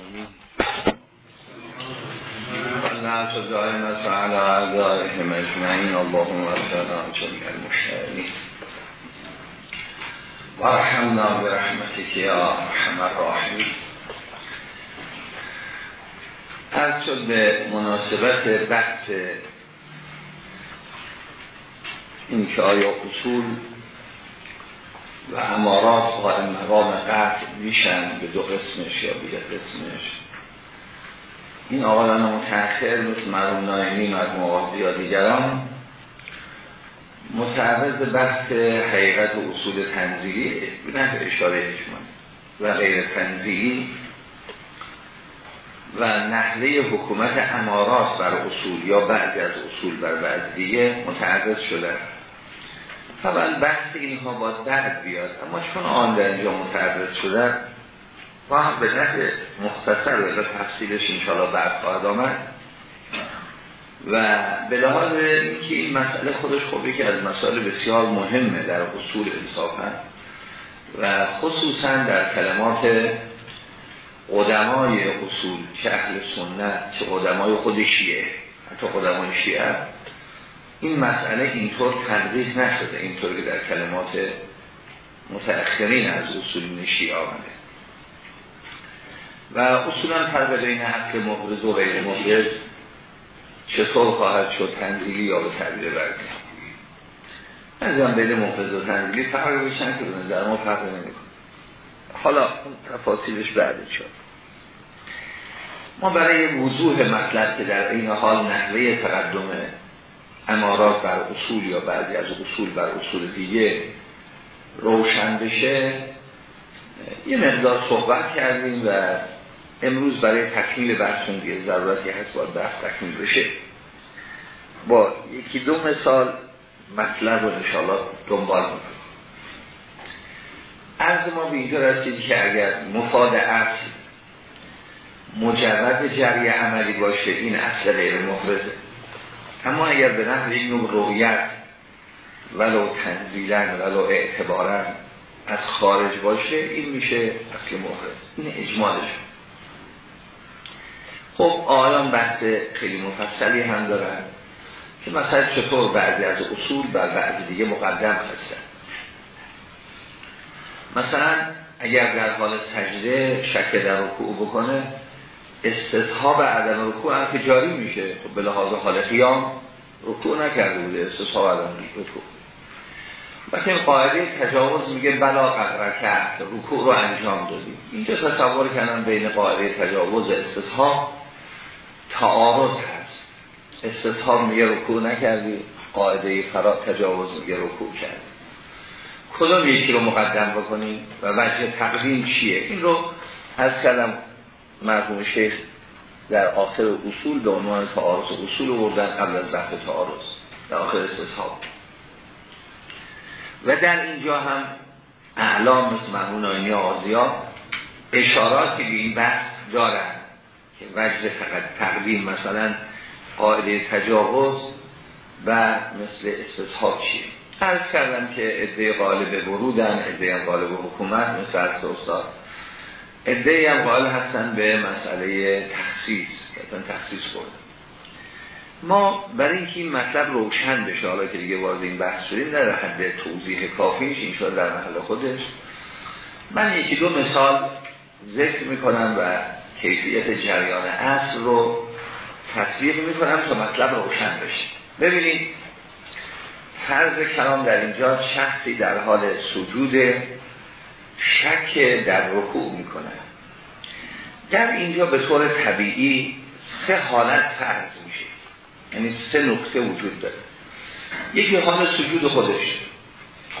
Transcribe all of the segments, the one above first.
معصومین والناس دائمت فعلى اعدائهم اجمعین اللهم اصلا جميع المشترین ورحمنا برحمتك یا رحم الراحمین از شد به مناسبت بحث این آیا اصول و امارات قائم مقام قطع میشن به دو قسمش یا بیده قسمش. این آقایان متأخر مثل مرموم نایمی مرموم یا دیگران. متعرض بحث حقیقت و اصول تنزیلی نه به اشاره و غیر تنزیلی و نحوه حکومت امارات بر اصول یا بعضی از اصول بر بعضی دیگه متعرض شدن طبعا بحث اینها باید درد بیاد. اما چون آن در اینجا متعرض شده با هم به نحو مختصر و تفصیلش انشاءالله بعد خواهد آمد. و به لحاظ اینکه این مسئله خودش خوبی که از مسائل بسیار مهمه در اصول انصافا و خصوصا در کلمات قدمای اصول چه اهل سنت چه قدمای خود شیعه حتی قدمای شیعه این مسئله اینطور تدقیق نشده اینطور که در کلمات متأخرین از اصول نشی آمده. و اصولا فرق بین اصل مبرز و غیر مبرز چطور خواهد شد تنزیلی یا به تعبیر برگی از بین مبرز و تنزیلی فرق بشن که در ما فرق نمی حالا تفاصیلش بعد شد. ما برای وضوح مطلب که در این حال نحوه تقدم امارات بر اصول یا بعضی از اصول بر اصول دیگه روشن بشه یه مقدار صحبت کردیم و امروز برای تکمیل بحثون دیگه ضرورتی هست باید بحث تکمیل بشه. با یکی دو مثال مطلب رو انشاءالله دنبال می‌کنیم. عرض ما به اینجا رسید که اگر مفاد اصل مجرد جری عملی باشه این اصل غیر محرزه اما اگر به نحو یک نوع رویت ولو تنزیلن ولو اعتبارن از خارج باشه این میشه اصل محرز این اجمالش خب آیان بحث خیلی مفصلی هم دارن که مثلا چطور بعضی از اصول بر بعضی دیگه مقدم هستن. مثلا اگر در حال سجده شک در رکوع بکنه استصحاب عدم رکوع هم که جاری میشه. خب به لحاظ حال قیام رکوع نکرده بوده استصحاب عدم رکوع. وقتی این قاعده تجاوز میگه بلا قدر کرد رکوع رو انجام دادیم. اینجا تصور کردن بین قاعده تجاوز استصحاب تعارض هست. استصحاب میگه رکوع نکردی قاعده فرا تجاوز میگه رکوع کرد. کدوم یکی رو مقدم بکنیم و وجه تقدیم چیه؟ این رو از کلم مرحوم شیخ در آخر اصول به عنوان تعارض اصول بردن قبل از بحث تعارض در آخر استصحاب و در اینجا هم اعلام مثل مرحوم نایمی آزیا اشاراتی به این بحث دارن که وجه تقدیم مثلا قاعده تجاوز و مثل استصحاب چیه. عرض کردم که عده غالب ورودن عده غالب حکومت مثل استاد عده هم قائل هستن به مسئله تخصیص مثلا تخصیص بردن ما برای اینکه این مطلب روشن بشه حالا که دیگه وارد این بحث شدیم در حد توضیح کافیش این در محل خودش. من یکی دو مثال ذکر می‌کنم و کیفیت جریان اصل رو تطبیق می‌کنم تا مطلب روشن بشه. ببینید فرض کلام در اینجا شخصی در حال سجود شک در رکوع می‌کنه. در اینجا به طور طبیعی سه حالت فرض میشه. یعنی سه نکته وجود داره. یکی حال سجود خودش.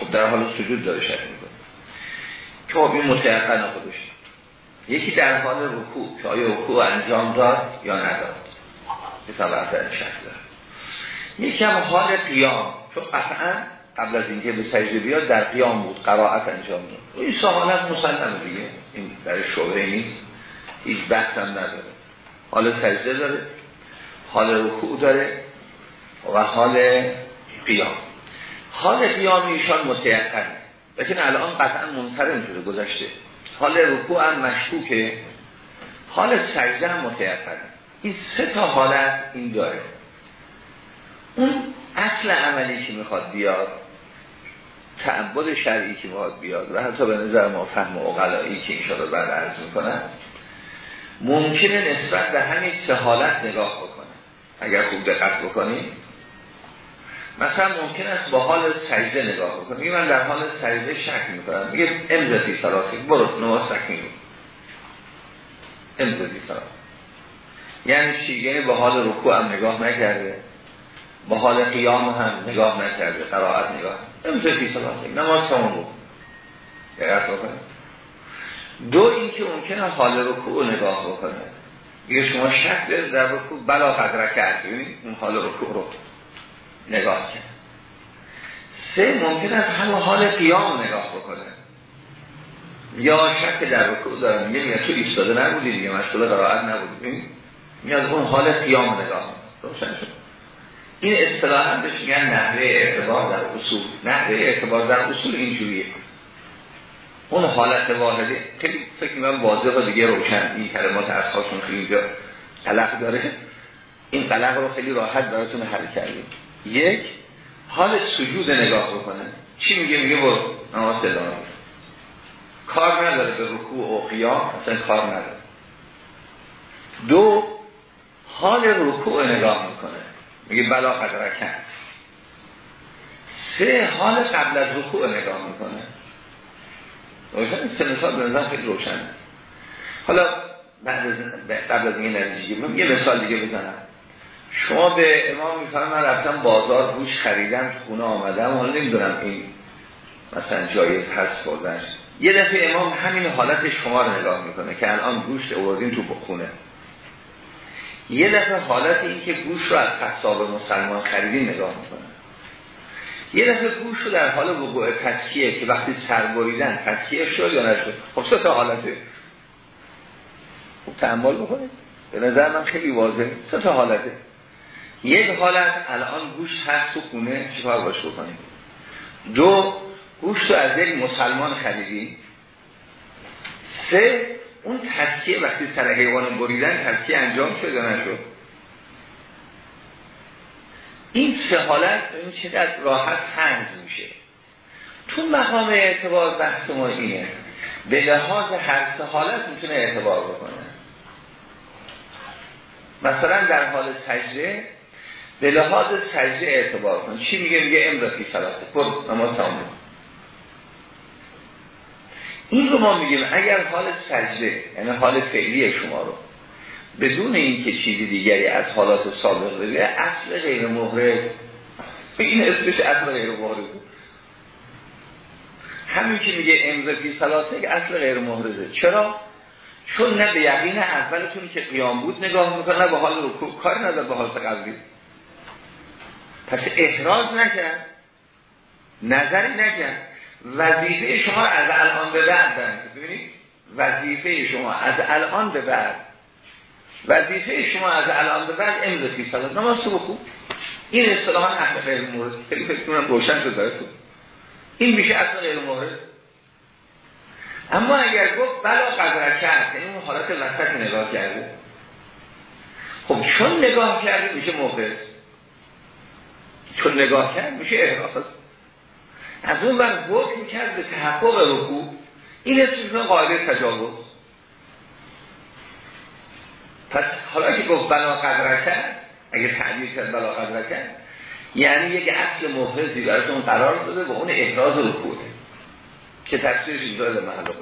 خب در حال سجود داره شک می‌کنه. که خب این متعقن خودش. یکی در حال رکوع که آیا رکوع انجام داد یا نداد. به طبعا شک داره. یکی هم حال قیام. چون قطعا قبل از اینکه به سجده بیاد در قیام بود قرائت انجام داد. این سهالت مسلم دیگه. این در شعبه نیست. هیچ بحث هم نداره. حال سجده داره. حال رکوع داره. و حال قیام. حال قیام ایشان متیقن. لیکن الان قطعا منصرم شده گذشته. حال رکوع هم مشکوکه. حال سجده هم متیقنه این سه تا حالت این داره. اون اصل عملی که می‌خواد بیاد تعبد شرعی که می‌خواد بیاد. و حتی به نظر ما فهم اقلایی که این بعد عرض می‌کنن ممکنه نسبت به همین سه حالت نگاه بکنه. اگر خوب دقت بکنیم. مثلا ممکن است با حال سجده نگاه بکنه. من در حال سجده شک می‌کنم. میگه امزدی سراسی برو نماز سک میگه امزدی سراسی یعنی چی؟ یعنی با حال رکوع هم نگاه نکرده. با حال قیام هم نگاه نکرده قرائت نگاه. امزدی سراسی نماز تمام بود. دقت بکنه دو اینکه ممکنه حال رکوع نگاه بکنه. میگه شما شک در رکوع بلا قدره کرد. اون حال رکوع رو نگاه کرد. سه ممکن است همه حال قیام نگاه بکنه. یا شک در رکوع داره میگه میگه تو ایستاده نبودی دیگه. مشغول قرائت نبودی. میاد اون حال قیام نگاه روشن شد. این اصطلاحا بهش میگن نحوه اعتبار در اصول. نحوه اعتبار در اصول اینجوریه. اون حالت واحده. خیلی فکر می‌کنم واضح و دیگه روشن. این کلمات اصحاشون خیلی قلق داره. این قلق رو خیلی راحت براتون حل کردیم. یک حال سجود نگاه بکنه. چی میگه؟ میگه برو نماز ادامه. کار نداره به رکوع و قیام اصلا کار نداره. دو حال رکوع نگاه می‌کنه. میگه بلا قدر کرد سه حال قبل از رکوع نگاه می‌کنه. روشن سه مثال به نظر خیلی روشنه. حالا بعد از قبل از این نتیجه یه مثال دیگه بزنم. شما به امام میفرم من رفتم بازار گوش خریدم خونه آمدم حالا نمی‌دونم این مثلا جایز هست بردنش یه دفعه امام همین حالت شما رو نگاه می‌کنه که الان گوشت اوردین تو خونه. یه دفعه حالت این که گوش رو از قصاب مسلمان خریدین نگاه می‌کنه. یه دفعه گوش رو در حال وقوع تسکیه که وقتی سر بریدن تسکیه شد یا نشد؟ خب سه تا حالته خوب تعمال بکنید. به نظر من خیلی واضحه. سه تا حالته یک حالت الان گوش هست تو خونه چیکار باش بکنیم؟ دو گوش رو از یک مسلمان خریدی. سه اون تسکیه وقتی سر حیوان بریدن تسکیه انجام شد یا نشد؟ این سه حالت این چقدر راحت تنز میشه. تو مقام اعتبار بحث ما اینه. به لحاظ هر سه حالت می‌تونه اعتبار بکنه. مثلا در حال سجده به لحاظ سجده اعتبار کن. چی میگه؟ میگه امرتی سلاته برو نماز تمام این رو ما میگیم اگر حال سجده یعنی حال فعلی شما رو بدون اینکه چیزی دیگری از حالات سابق بگه اصل غیر محرز این اسمش اصل غیر محرز همین که میگه امرتی سلاته اصل غیر محرزه چرا؟ چون نه به یقین اولتون که قیام بود نگاه می‌کنه نه به حال رکوع. کار نداره به حالت قلبی پس احراز نکرد. نظری نکرد. وظیفه شما از الان به بعد وظیفه شما از الان به بعد. وظیفه شما از الان به بعد امروز فی صلات نماز صبح خوب. این اصطلاحا اهل غیر مورد. خیلی فکر کنم روشن شد داره این میشه اصلا غیر مورد. اما اگر گفت بلا قدر کرد یعنی اون حالت وسط نگاه کرده. خب چون نگاه کرده میشه موقع. چون نگاه کرد میشه احراز. از اون بر حکم کرد به تحقق رکوع. این اسمش قاعده تجاوز. پس حالا که گفت بلا قدر کرد اگه تعبیر کرد بلا قدر کرد یعنی یک اصل محفظی براتون قرار داده و اون احراز رکوعه که تفسیرش اینجا محل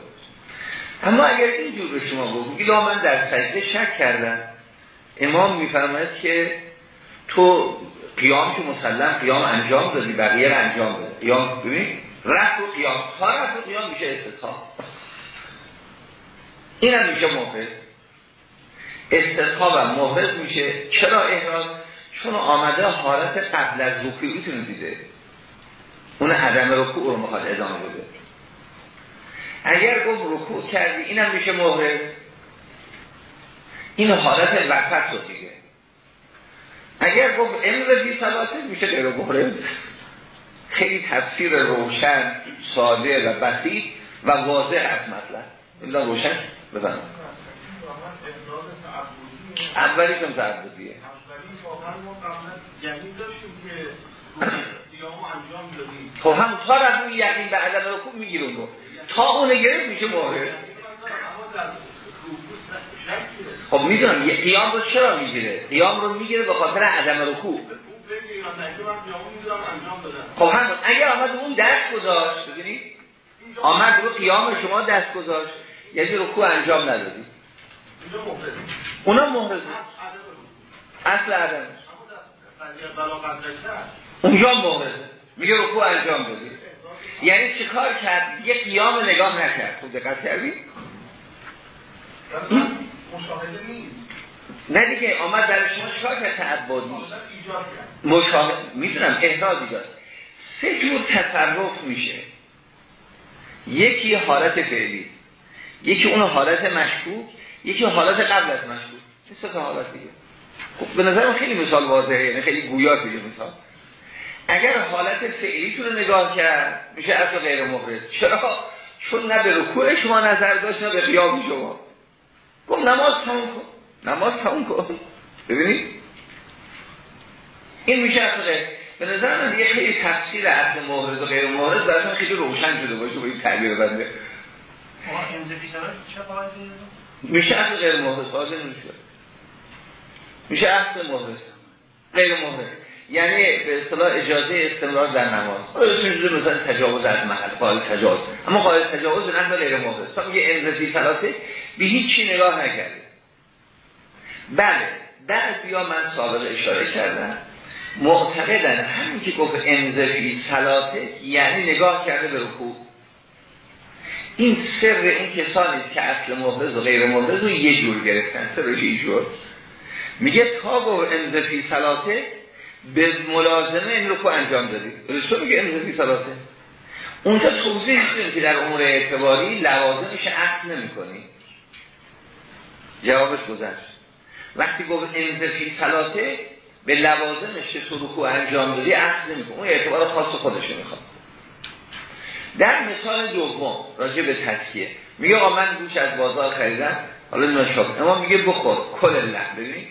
اما اگر اینجور به شما بگو من در سجده شک کردم. امام میفرماید که تو قیام که مسلم قیام انجام دادی بقیه انجام دادی. قیام ببین رفت و قیام. تا رفت و قیام میشه استثاب این هم میشه محفظ استثاب هم محفظ میشه. چرا احراز؟ چون آمده حالت قبل از رکوعیتون دیده. اون عدم رکوع رو می‌خواد ادامه بده. اگر گفت رکوع کردی اینم میشه محرز این حالت وقت رو دیگه اگر گفت امر بی صلاته میشه غیر محرز خیلی تفسیر روشن ساده و بسیط و واضح از مطلب. این روشن؟ بزنم. اولی کم تعبدیه. خب هم تا از اون یقین به عدم رکوع می‌گیره اون رو. تا اون گرفت میشه مورد خب می‌دونم قیام رو چرا می‌گیره؟ قیام رو می‌گیره به خاطر عدم رکوع. خب همون اگر آمد اون دست گذاشت ببینید آمد رو قیام شما دست گذاشت یعنی رکوع انجام ندادی. اونا محرزه. اصل عدم. اونجا محرزه. میگه رکوع انجام دادی. یعنی چه کار کرد؟ یه قیام نگاه نکرد. خوب دقت کردی؟ مشاهده نیست. نه دیگه آمد در شما چکار کرد؟ تعبادی مشاهده می‌دونم احراز ایجاد. سه جور تصرف میشه. یکی حالت فعلی. یکی اون حالت مشکوک یکی حالت قبل از مشکوک. چه سه حالت دیگه. خب به نظر خیلی مثال واضحه یعنی خیلی گویا دیگه مثال. اگر حالت فعلیتون رو نگاه کرد میشه اصل غیر مخرج چرا؟ چون نه به رکوع شما نظر داشت نه به قیام شما. گفت نماز تموم کن. نماز تموم کن. ببینید این میشه اصلا به نظر من یه خیلی تفصیل اصل محرز و غیر محرز براتون خیلی روشن شده باشه با این تعبیر بنده. میشه اصل غیر محرز حاضر میشه. میشه اصل محرز غیر محرز یعنی به اصطلاح اجازه استمرار در نماز. مثلا تجاوز از محل قائل تجاوز. اما قائل تجاوز نه غیر محرز تا میگه انزفی ثلاثه به هیچ نگاه نکرده. بله بیا من سابق اشاره کردم. معتقدن همین که گفت انزفی ثلاثه یعنی نگاه کرده به رکوع. این سر این کسانی که اصل محرز و غیر محرز رو یه جور گرفتن. سرش یه جور. میگه تا گفت انزفی ثلاثه به ملازمه این رکوع انجام دادی. رسول میگه انزفی ثلاثه اونجا توضیح داریم که در امور اعتباری لوازمش عقل نمی کنی جوابش گذشت. وقتی گفت انزفی ثلاثه به لوازمش چطور رکوع انجام دادی عقل نمی اون اعتبار خاص خودش می‌خواد. در مثال دوم راجع به تسکیه میگه آقا من گوش از بازار خریدم حالا نشاب اما میگه بخور کل لح ببین.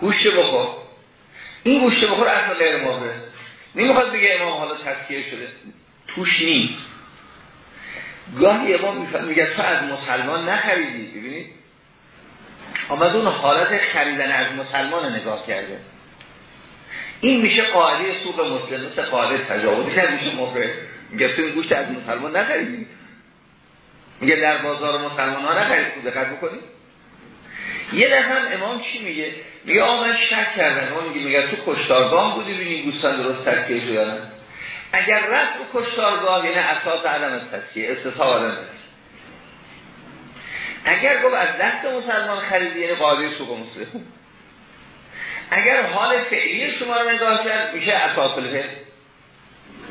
گوش بخور. این گوشت بخور اصلا غیر محرز نمی‌خواد بگه امام حالا تذکیه شده. توش نیست. گاهی امام میگه تو از مسلمان نخریدی ببینید آمد اون حالت خریدن از مسلمان نگاه کرده. این میشه قاعده سوق مسلم مثل قاعده تجاوز. میشه محرز میگه تو این گوشت از مسلمان نخریدی. میگه در بازار مسلمان ها نخرید دقت بکنید یه دفعه امام چی میگه؟ میگه آقا شک کردن اون میگه میگه تو کشتارگاه بودی؟ ببینی گوستان درست تسکیه شدن. اگر رفت رو کشتارگاه یعنی اساس عدم تسکیه استصحاب عدم اگر گفت از دست مسلمان خریدی یعنی قاضی سوق مسلم. اگر حال فعلی شما رو نگاه کرد میشه اساس الهد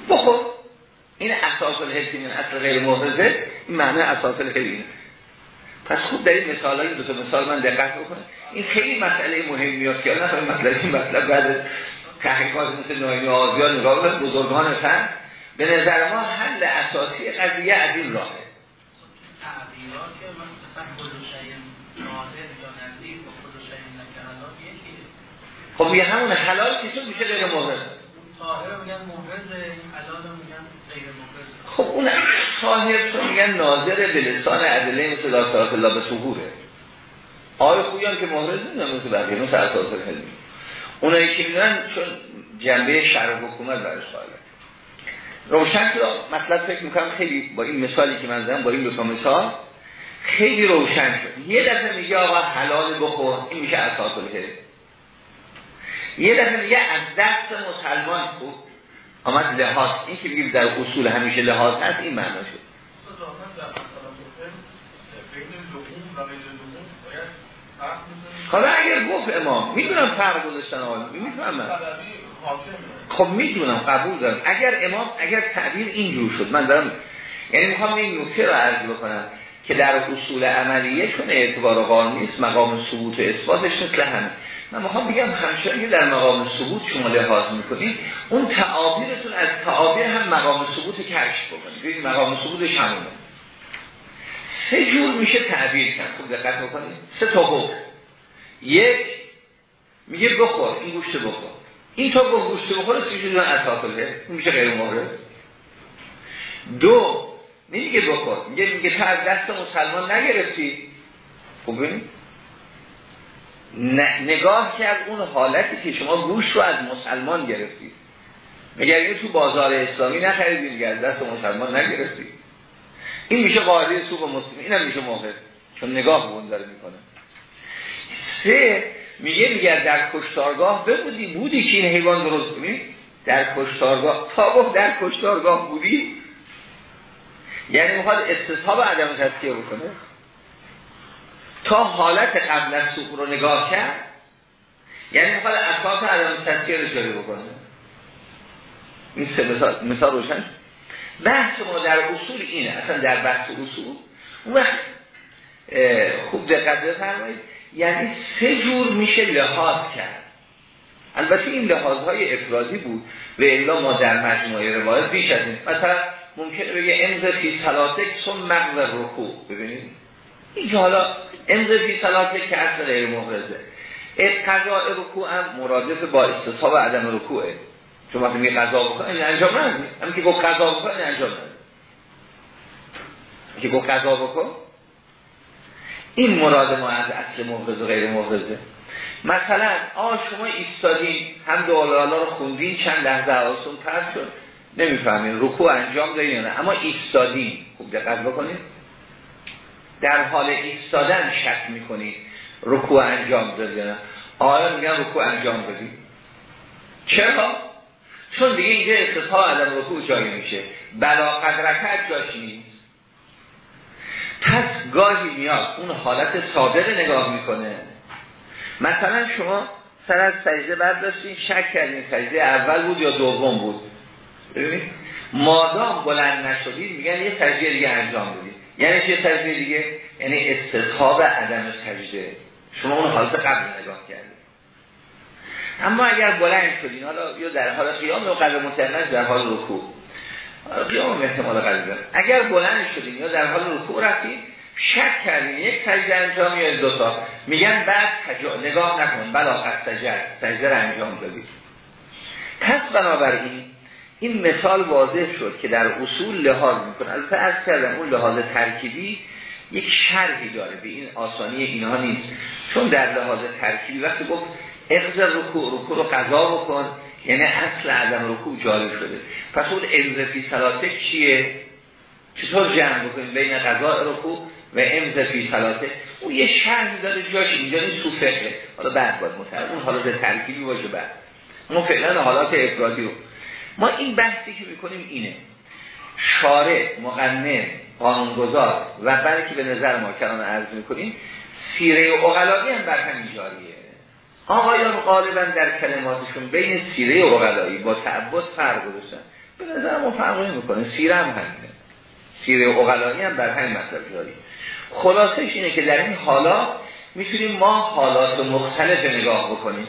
بخور. این اساس الهد که من اصل غیر محرزه این معنی اساس اینه. پس خوب در این مثال های دو تا مثال من دقت بکنم. این خیلی مسئله مهمی میاد که نه مسئله این مطلب بعد تحقیقات مثل ناینی آزیان نگاه بزرگان فن. به نظر ما حل اساسی قضیه از این راهه. خب یه همون حلال تو میشه غیر محرز خب اون صاحب تو میگن ناظر به لسان عدله مثل داستارات الله به طهوره آقای خویان که محرز نمیدن مثل بقیه مثل اساس علمی اونایی که میدن چون جنبه شرع حکومت برش خواهد روشن شد. مطلب فکر می‌کنم خیلی با این مثالی که من زدم با این دو تا مثال خیلی روشن شد. یه دفعه میگه آقا حلال بخور این میشه اساس الهه. یه دفعه میگه از دست مسلمان بود آمد لحاظ این که بگیم در اصول همیشه لحاظ هست این معنا شد. حالا اگر گفت امام می‌دونم فرق گذاشتن آقا می‌فهمم. خب می‌دونم قبول دارم. اگر امام اگر تعبیر اینجور شد من دارم یعنی می‌خوام این نکته رو عرض بکنم که در اصول عملیه چون اعتبار قانونی است مقام ثبوت و اثباتش مثل همه من می‌خوام بگم همچنان که در مقام ثبوت شما لحاظ می‌کنید اون تعابیرتون از تعابیر هم مقام ثبوت کشف بکنید. مقام ثبوتش همونه. سه جور میشه تعبیر کرد. خوب دقت بکنید. سه تا حکم یک میگه بخور این گوشت بخور. این تا گفت گوشت بخور سی جور اسافله میشه غیر مورد. دو نمیگه بخور میگه میگه تا از دست مسلمان نگرفتی. خوب نگاه کرد اون حالتی که شما گوش رو از مسلمان گرفتید مگر اینه تو بازار اسلامی نخریدید از دست مسلمان نگرفتید این میشه قاعده سوق مسلم. اینم میشه موقع. چون نگاه اون داره می‌کنه. سه میگه میگه در کشتارگاه ببودی بودی که این حیوان درست کنی؟ در کشتارگاه. تا گفت در کشتارگاه بودی؟ یعنی می‌خواد استصحاب عدم تذکیه بکنه. تا حالت قبل از سوق رو نگاه کرد یعنی می‌خواد اساس عدم تذکیه رو جاری بکنه. این سه مثال, مثال روشن بحث ما در اصول اینه اصلا در بحث اصول. اون وقت خوب دقت بفرمایید. یعنی سه جور میشه لحاظ کرد. البته این لحاظهای افرادی بود. و الا ما در مجموعه روایت بیش از این. مثلا ممکنه بگه امز فی سلاتک سم مغز رکوع. ببینید. این حالا امز فی سلاتک که اصل غیر محرزه قضاء رکوع هم مرادف با استصحاب عدم رکوعه. چون وقتی می قضا بکنه این انجام ندید همین که گفت قضا این انجام ندید که گفت قضا بکن این مراد ما از اصل محرز و غیر محرزه. مثلا آ شما ایستادین هم دولالا رو خوندین چند لحظه حواستون پرد شد. نمی‌فهمین رکوع انجام دارین نه. اما ایستادین. خوب دقت بکنید در حال ایستادن شک می‌کنید رکوع انجام دادین آیا میگن رکوع انجام دادی چرا؟ چون دیگه اینجا استثاء عدم رکوع جایی میشه. بلا قدرکت جاش نیست. پس گاهی میاد اون حالت صادق نگاه می‌کنه. مثلا شما سر از سجده برداشتین شک کردین سجده اول بود یا دوم بود؟ مادام بلند نشدید میگن یه سجده دیگه انجام بدید. یعنی چه سجده دیگه؟ یعنی استصحاب عدم سجده. شما اون حالت قبل نگاه کردید. اما اگر بلند شدین حالا یا در حال قیام یا قلب متنش در حال رکوع. قیام احتمال قلب اگر بلند شدین یا در حال رکوع رفتین شک کردین یک سجده انجام یا دو تا. میگن بعد. نگاه نکن. بلا قد سجد سجده انجام دادید پس بنابراین این مثال واضح شد که در اصول لحاظ می‌کنه. البته از کردم اون لحاظ ترکیبی یک شرحی داره. به این آسانی اینها نیست. چون در لحاظ ترکیبی وقتی گفت اقضا رکوع رکوع رو قضا بکن. یعنی اصل عدم رکوع جالب شده. پس اون امز فی سلاته چیه؟ چطور جمع بکنیم بین قضا رکوع و امز فی سلاته اون یه شرح داره جاش اینجا تو فقه. حالا بعد باید متعرض اون حالات ترکیبی باشه بعد. ما فعلا حالات افرادی رو. ما این بحثی که می‌کنیم اینه. شارع مقنن قانونگذار و که به نظر ما کلام عرض می‌کنیم سیره اقلایی هم بر همین جاریه. آقایان غالبا در کلماتشون بین سیره اقلایی با تعبد فرق گذاشتن. به نظر ما فرق می‌کنه سیره هم همینه. سیره اقلایی هم بر همین مطلب جاری. خلاصش اینه که در این حالا می‌تونیم ما حالات مختلف نگاه بکنیم.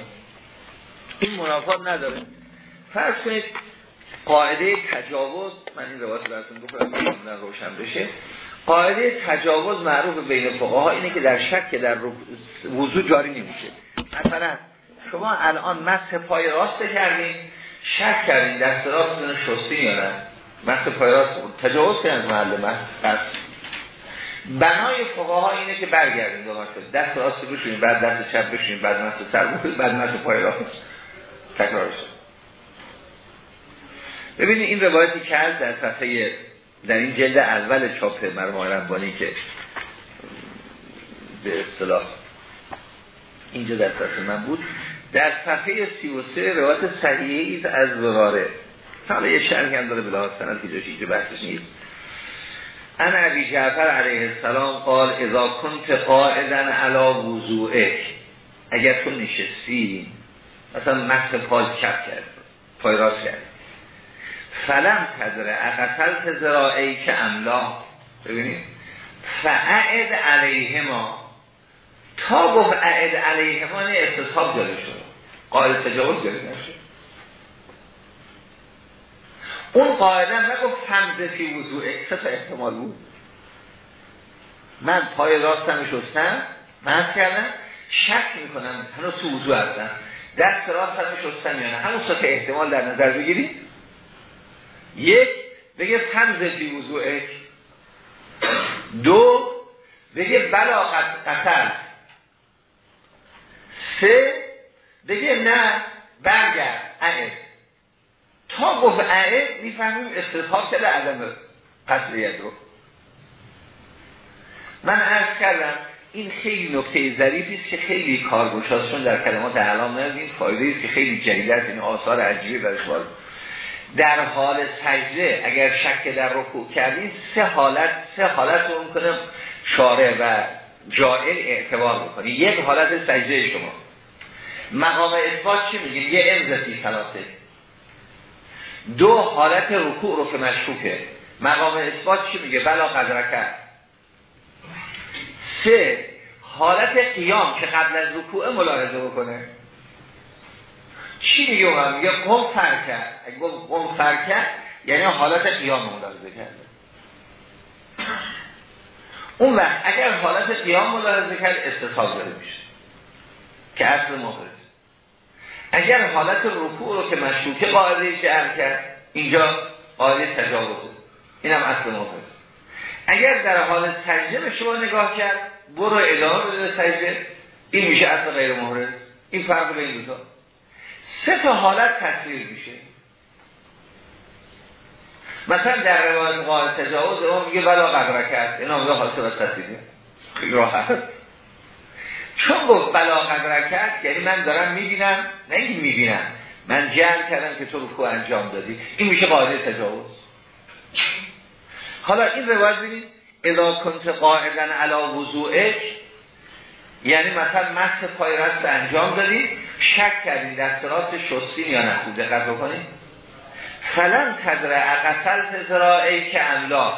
این منافات نداره. فرض کنید قاعده تجاوز من این روایت براتون گفتم روشن بشه. قاعده تجاوز معروف بین فقها اینه که در شک که در وضو جاری نمیشه. مثلا شما الان مسح پای راست کردین شک کردین دست راست شستین یا نه. مسح پای راست تجاوز کردین از محل مسح بنای فقها اینه که برگردین دو دست راست بشونین بعد دست چپ بشونین بعد مسح سر بعد مسح پای راست. تکرار ببینید این روایتی کرد در صفحه در این جلد اول چاپ مرمای ربانی که به اصطلاح اینجا در صفحه من بود در صفحه 33 روایت صحیحی از زراره حالا یه شرح هم داره بلاد سند که جاش اینجا بحثش نیست. انا عبی جعفر علیه السلام قال اذا کنت قائدن علا وضوعک اگر تو نشستی مثلا مکس پای چپ کرد پای راست کرد. فلم تدره اقصل زرائعی که املا ببینید. فعد علیه ما تا گفت اعد علیه ما نه استصحاب داره شد قائل تجاوز داره نشد اون قاعده نگفت فمزه فی وضوع. سه احتمال بود؟ من پای راستم شستم من کردم شک می‌کنم هنوز تو وضوع هستم. دست راستم شستم یا نه؟ همون سطح احتمال در نظر بگیریم یک بگه تمز فی وضوعک دو بگه بلا قتل. سه بگه نه برگرد. اعد. تا گفت اعد می‌فهمیم استثاب کرده عدم قتلیت رو. من عرض کردم این خیلی نکته ظریفی است که خیلی کارگوشاست چون در کلمات اعلام این فایده است که خیلی جدید است. این آثار عجیبی برش وارد در حال سجده اگر شک در رکوع کردین سه حالت سه حالت رو می‌کنه شارع و جائل اعتبار بکنی یک حالت سجده شما. مقام اثبات چی میگیم یه انزتی ثلاثه دو حالت رکوع رو که مشکوکه. مقام اثبات چی میگه؟ بلا قدرکت سه حالت قیام که قبل از رکوع ملاحظه بکنه. چی میگه اون میگه قم فرکت. اگه قم فرکت یعنی حالت قیام ملاحظه کرده. اون وقت اگر حالت قیام ملاحظه کرد استثاب داره میشه. که اصل محرز اگر حالت رکوع رو که مشروطه قاعده جعل کرد اینجا قاعده تجاوزه اینم اصل محرز اگر در حال سجده به شما نگاه کرد برو ادامه بده سجده. این میشه اصل غیر محرز. این فرق به این دوتا سه تا حالت تصویر میشه. مثلا در روایت قائل تجاوز اون میگه بلا قدره کرد این آمده حالت و تصویره خیلی راحت. چون گفت بلا قدره کرد یعنی من دارم می‌بینم نه این می‌بینم. من جمع کردم که تو رکوع انجام دادی. این میشه قاعده تجاوز. حالا این روایت ببینید اذا کنت قاعدا علی وضوعک یعنی مثلا مس پای راست انجام دادید شک کردید دست راست شستین یا نه. خوب دقت فلن تدره اقصل ای که املا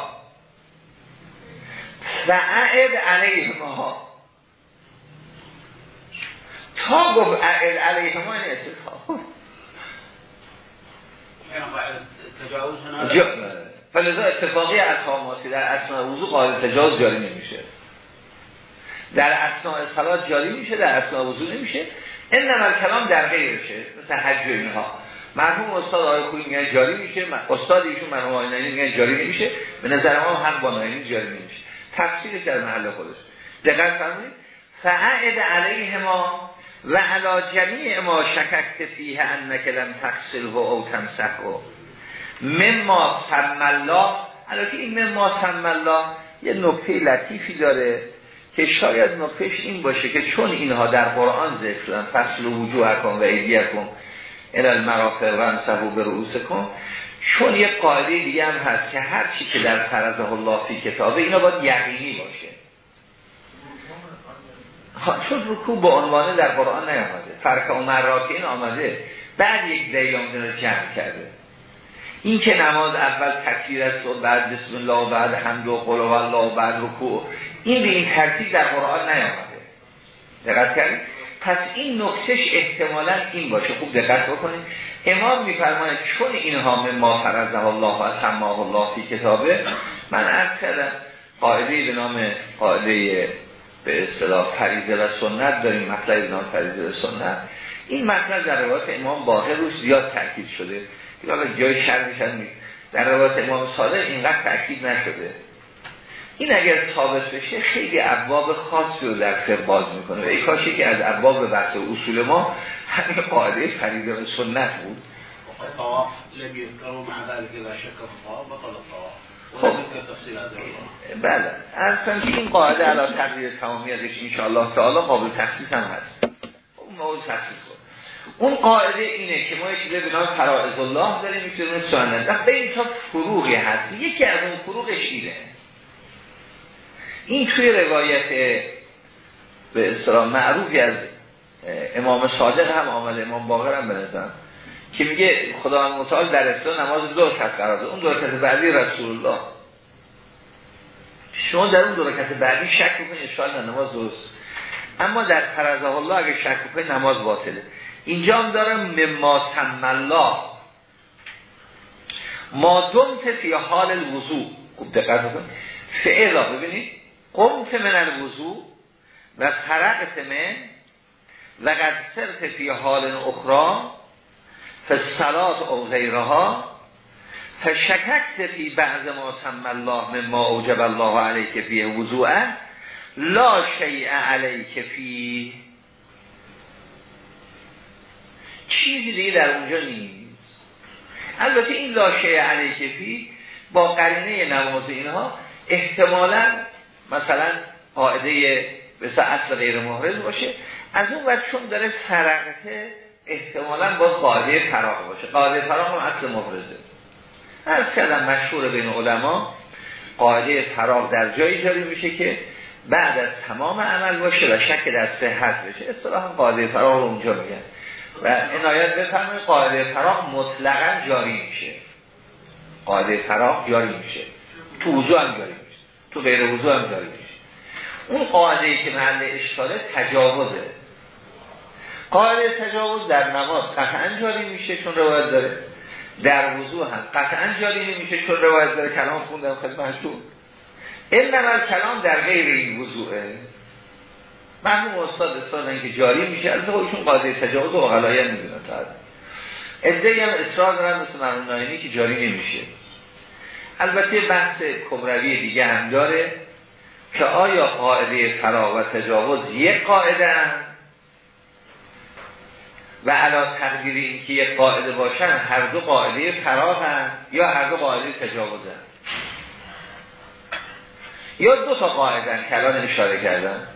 فعد علیه ما تا گفت اعد علیه ما این اتفاق. فلذا اتفاقی اصحاب در اصناع وضوع قاعده تجاوز جاری نمیشه. در اصناع صلات جاری میشه در اصناع وضوع نمیشه. این نمال کلام در غیرشه مثل حج و اینها. مرحوم استاد آقای خویی میگن جاری میشه استاد ایشون مرحوم آقای میگن جاری نمیشه. به نظر ما هم با ناینی جاری نمیشه. تفصیلش در محل خودش. دقت فرمایید. فعد علیه ما و علا جمیع ما شککت فیه انک لم تغسله او تمسحه. مما سم الله البته این مما سم الله یه نکته لطیفی داره که شاید نکتهش این باشه که چون اینها در قرآن ذکر شدن فصل وجوه کن و ایدیه کن المرافق و انصبو به رؤوس کن چون یه قاعده دیگه هم هست که هر چی که در فرضه الله فی کتابه اینا باید یقینی باشه. چون رکوع با عنوانه در قرآن نیامده. فرق و این آمده بعد یک دلیل آمده جمع کرده. این که نماز اول تکبیر است و بعد بسم الله و بعد حمد و قل و الله و بعد رکوع این به این ترتیب در قرآن نیامده. دقت کردید؟ پس این نکتهش احتمالا این باشه. خوب دقت بکنید. امام میفرماید چون اینها ما فرضه الله و سماه الله فی کتابه من عرض کردم قاعده به نام قاعده به اصطلاح فریضه و سنت داریم مطلب نام فریضه و سنت. این مطلب در روایت امام باقر روش زیاد تاکید شده. که جای شرحش نیست. در روایت امام صادق اینقدر تاکید نشده. این اگر ثابت بشه خیلی ابواب خاصی رو در فقه باز می‌کنه. و ای کاشی که از ابواب بحث اصول ما همین قاعده فریده و سنت بود. خب. بله. اصلا که این قاعده علا تقدیر تمامی ازش انشاءالله تعالی قابل تخصیص هم هست. اون موضوع تخصیص اون قاعده اینه که ما چیزه به نام فرائض الله داریم می‌تونیم سنت. به این تا فروغی هست. یکی از اون فروغش اینه این توی روایت به اصطلاح معروفی از امام صادق هم آمده امام باقر هم بنظرم که میگه خدا متعال در اسلام نماز دو رکعت قرار اون دو رکعت بعدی رسول الله شما در اون دو رکعت بعدی شک بکنید اشکال نماز درست. اما در فرض الله اگه شک بکنید نماز باطله. اینجا هم دارم مما سم الله. ما دمت فی حال الوضوع خوب دقت فعلا ببینید. قمت من الوضوع و فرقت من و قد صرف فی حال اخرى فالصلات او غیرها فشککت فی بعض ما سم الله مما اوجب الله علیک فیه وضوعه لا شیء علیک فی. چیزی دیگه در اونجا نیست. البته این لا شیء علیک فی با قرینه نماز اینها احتمالا مثلا قاعده به اصل غیر محرز باشه. از اون وقت چون داره فرقته احتمالا با قاعده فراغ باشه. قاعده فراغ هم اصل محرزه از کردم مشهور بین علما قاعده فراغ در جایی جاری میشه که بعد از تمام عمل باشه و شک در صحت بشه. اصطلاحا قاعده فراغ رو اونجا میگن. و عنایت بفرمایید قاعده فراغ مطلقا جاری میشه. قاعده فراغ جاری میشه. تو وضوع هم جاری میشه. تو غیر وضوع هم جاری میشه. اون قاعده ای که محل اشکاله تجاوزه. قاعده تجاوز در نماز قطعا جاری میشه چون روایت داره. در وضوع هم قطعا جاری نمیشه چون روایت داره. کلام خوندم خدمتتون. این نمال کلام در غیر این وضوعه مرحوم استاد استاد که جاری میشه البته خودشون قاعده تجاوز و غلایه می‌دونن تا ادعی هم اصرار دارن مثل مرحوم نایمی که جاری نمیشه. البته بحث کبروی دیگه هم داره که آیا قاعده فرا و تجاوز یک قاعده هم؟ و علا تقدیر این که یک قاعده باشن هر دو قاعده فرا هم یا هر دو قاعده تجاوز هم یا دو تا قاعده که الان اشاره کردن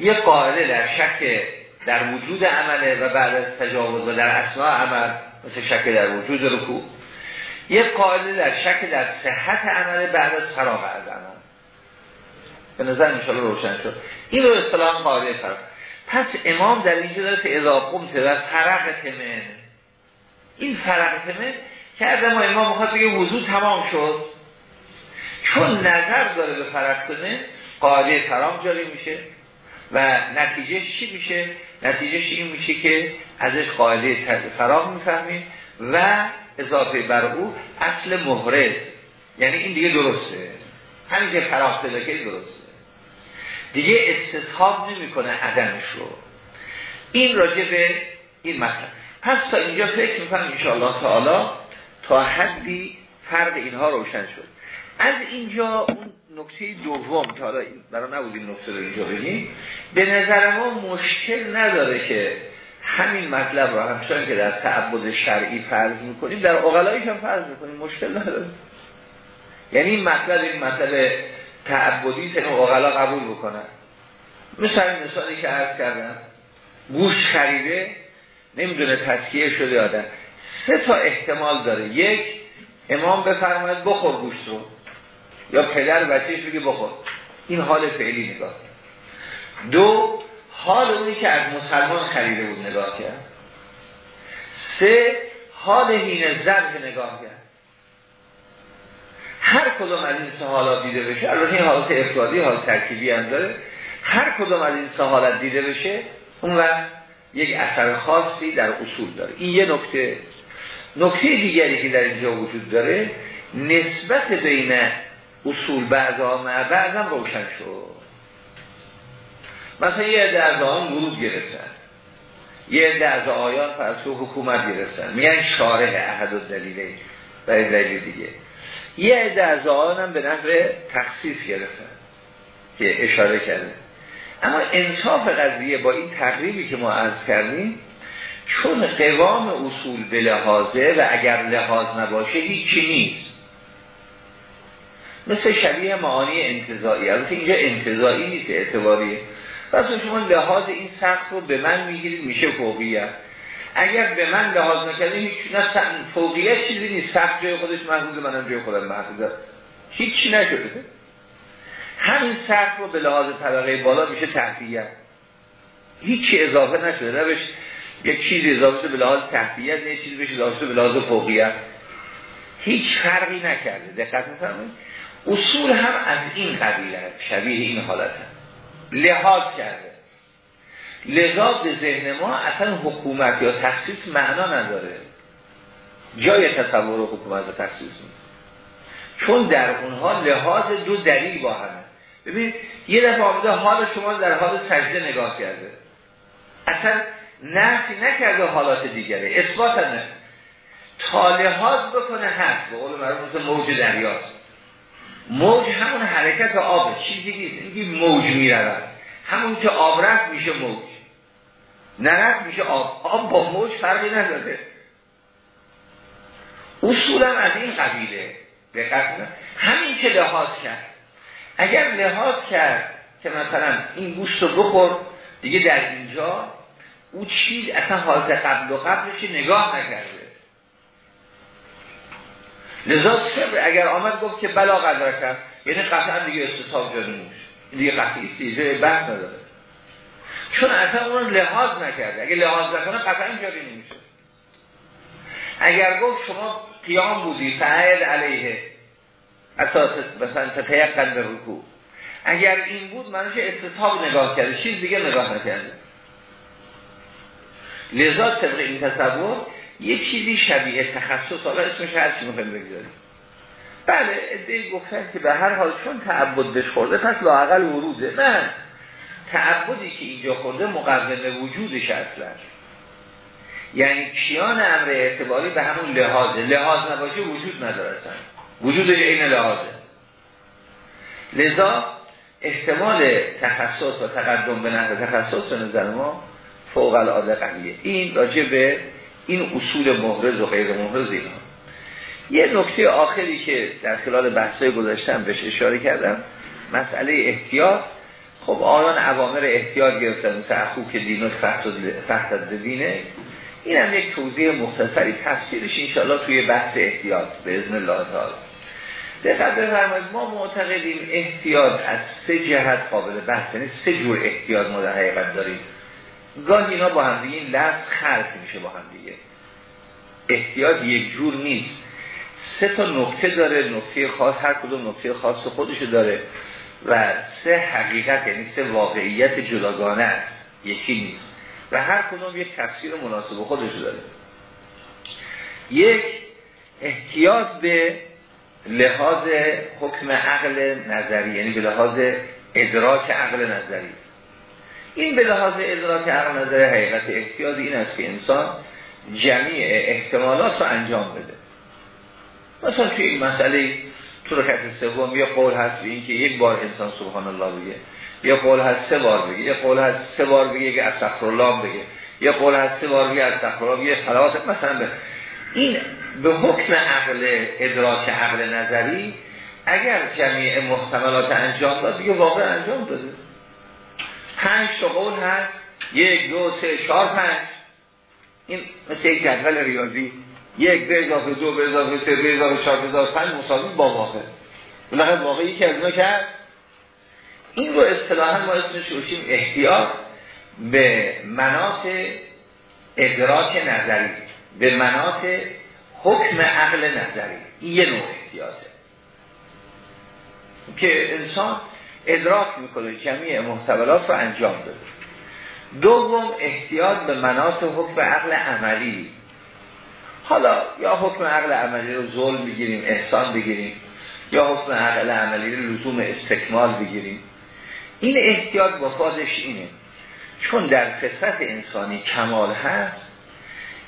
یک قاعده در شک در وجود عمله و بعد از تجاوز و در اصناع عمل مثل شک در وجود رکوع. یک قاعده در شک در صحت عمله بعد از فراغ از عمل. به نظر انشاءالله روشن شد. این رو اصطلاح قاعده فرق. پس امام در اینجا داره که اذا قمت و فرق تمن. این فرق تمن که ما امام می‌خواد بگه وضوع تمام شد. چون نظر داره به فرق تمن قاعده فرام جاری میشه و نتیجه چی میشه؟ نتیجه این میشه که ازش قاعده فرام می‌فهمیم و اضافه بر او اصل محرز یعنی این دیگه درسته. همین که فراخ پیدا درسته. دیگه استصحاب نمی‌کنه عدمش رو این راجع به این مطلب. پس تا اینجا فکر می‌کنم انشاءالله تعالی تا حدی فرق اینها روشن شد. از اینجا اون نکته دوم که حالا برای نبود این نکته رو اینجا بگیم. به نظر ما مشکل نداره که همین مطلب رو همچنان که در تعبد شرعی فرض می‌کنیم در اقلایش هم فرض می‌کنیم. مشکل نداره. یعنی این مطلب این مطلب تعبدی که اقلا قبول بکنن. مثل این مثالی که عرض کردم گوش خریده نمی‌دونه تسکیه شده آدم سه تا احتمال داره. یک امام بفرماید بخور گوشت رو. یا پدر بچهش بگه بخور. این حال فعلی نگاه دو حال اونی که از مسلمان خریده بود نگاه کرد. سه حال هین زرگ نگاه کرد. هر کدوم از این سه حالات دیده بشه البته این حالات افرادی حال ترکیبی هم داره هر کدوم از این سه حالت دیده بشه اون وقت یک اثر خاصی در اصول داره. این یه نکته. نکته دیگری که در اینجا وجود داره نسبت بین اصول بعضا و بعضا روشن شد. مثلا یه از آن ورود گرفتن. یه از آیان فرسو حکومت گرفتن. میگن شارح احد و دلیله برای دلیل دیگه. یه عده از هم به نحو تخصیص گرفتن که اشاره کرده اما انصاف قضیه با این تقریبی که ما عرض کردیم چون قوام اصول به لحاظه و اگر لحاظ نباشه هیچی نیست. مثل شبیه معانی انتظایی البته اینجا انتظایی نیست اعتباریه. پس شما لحاظ این سخت رو به من می‌گیرید میشه فوقیت اگر به من لحاظ نکردیم هیچ نه فوقیت چیزی نیست. سخت جای خودش محفوظه منم جای خودم محفوظه هیچ نشده. همین سخت رو به لحاظ طبقه بالا میشه تحتیت هیچی اضافه نشده. روش یک چیزی اضافه به لحاظ تحتیت نه چیزی بشه اضافه به لحاظ فوقیت هیچ فرقی نکرده. دقت میفرمایید؟ اصول هم از این قبیله. شبیه این حالت هم. لحاظ کرده. لذا به ذهن ما اصلا حکومت یا تخصیص معنا نداره. جای تصور حکومت و تخصیص نیست. چون در اونها لحاظ دو دلیل با همه ببین یه دفعه آمده حال شما در حال سجده نگاه کرده. اصلا نفی نکرده حالات دیگره اثبات نه تا لحاظ بکنه هست به قول مرموز موج دریاست. موج همون حرکت آبه چیزی نیست. اینکه موج می‌رود. همون که آب رفت میشه موج. نرفت میشه آب. آب با موج فرقی نداره. اصولا از این قبیله. همین که لحاظ کرد. اگر لحاظ کرد که مثلا این گوشت رو بخور دیگه در اینجا او چیز اصلا حالت قبل و قبلش نگاه نکرده. لذا سبر اگر آمد گفت که بلا قدر کرد یعنی قطعا دیگه استثاب جاری این دیگه قطعی استیجه بحث نداره. چون اصلا اون لحاظ نکرده. اگر لحاظ نکنه قطعا جاری نمیشه اگر گفت شما قیام بودی فعید علیه اساس مثلا تتیقن به رکوع. اگر این بود منش استثاب نگاه کرده. چیز دیگه نگاه نکرده. لذا طبق این تصور یه چیزی شبیه تخصص حالا اسمش هر چی می‌خوایم بگذاریم. بله ادهی گفتن که به هر حال چون تعبد بهش خورده پس لاقل وروده. نه. تعبدی که اینجا خورده مقوم وجودش اصلا. یعنی کیان امر اعتباری به همون لحاظه. لحاظ نباشه وجود نداره اصلا. این لحاظه. لذا احتمال تخصص و تقدم به نحو تخصص به نظر ما فوق العاده قویه. این راجع به این اصول محرز و غیر محرز اینا. یه نکته آخری که در خلال بحثای گذاشتم بهش اشاره کردم مسئله احتیاط. خب آیان عوامر احتیاط گرفتن مثل که دین و فحت دینه این هم یک توضیح مختصری تفسیرش انشاءالله توی بحث احتیاط به ازن الله تعالی. دقت بفرمایید ما معتقدیم احتیاط از سه جهت قابل بحث یعنی سه جور احتیاط ما در حقیقت داریم. گاهی اینا با هم دیگه این لفظ خلط میشه با هم دیگه. احتیاط یک جور نیست. سه تا نکته داره نکته خاص هر کدوم نکته خاص خودشو داره. و سه حقیقت یعنی سه واقعیت جداگانه است. یکی نیست. و هر کدوم یک تفسیر مناسب خودش داره. یک احتیاط به لحاظ حکم عقل نظری یعنی به لحاظ ادراک عقل نظری. این به لحاظ ادراک عقل نظری حقیقت احتیاط این است که انسان جمعی احتمالات رو انجام بده. مثلا توی این مسئله تو رکعت سوم یه قول هست به اینکه یک بار انسان سبحان الله بگه یه قول هست سه بار بگه یه قول هست سه بار بگه که الله بگه یه قول هست سه بار بگه استغفرالله بگه صلوات مثلا به این به حکم عقل ادراک عقل نظری اگر جمعی محتملات انجام داد دیگه واقع انجام داده. پنج تا قول هست یک دو سه چهار پنج. این مثل یک جدول ریاضی. یک به اضافه دو به اضافه سه به اضافه چهار به اضافه پنج مساوی با واقع. بالاخره واقعی که از ما کرد. این رو اصطلاحا ما اسمش روشیم احتیاط به مناط ادراک نظری به مناط حکم عقل نظری. این یه نوع احتیاطه. که انسان ادراک می‌کنه جمعی محتولات رو انجام داده دوم احتیاط به مناط حکم عقل عملی. حالا یا حکم عقل عملی رو ظلم بگیریم احسان بگیریم یا حکم عقل عملی رو لزوم استکمال بگیریم. این احتیاط با فازش اینه. چون در فطرت انسانی کمال هست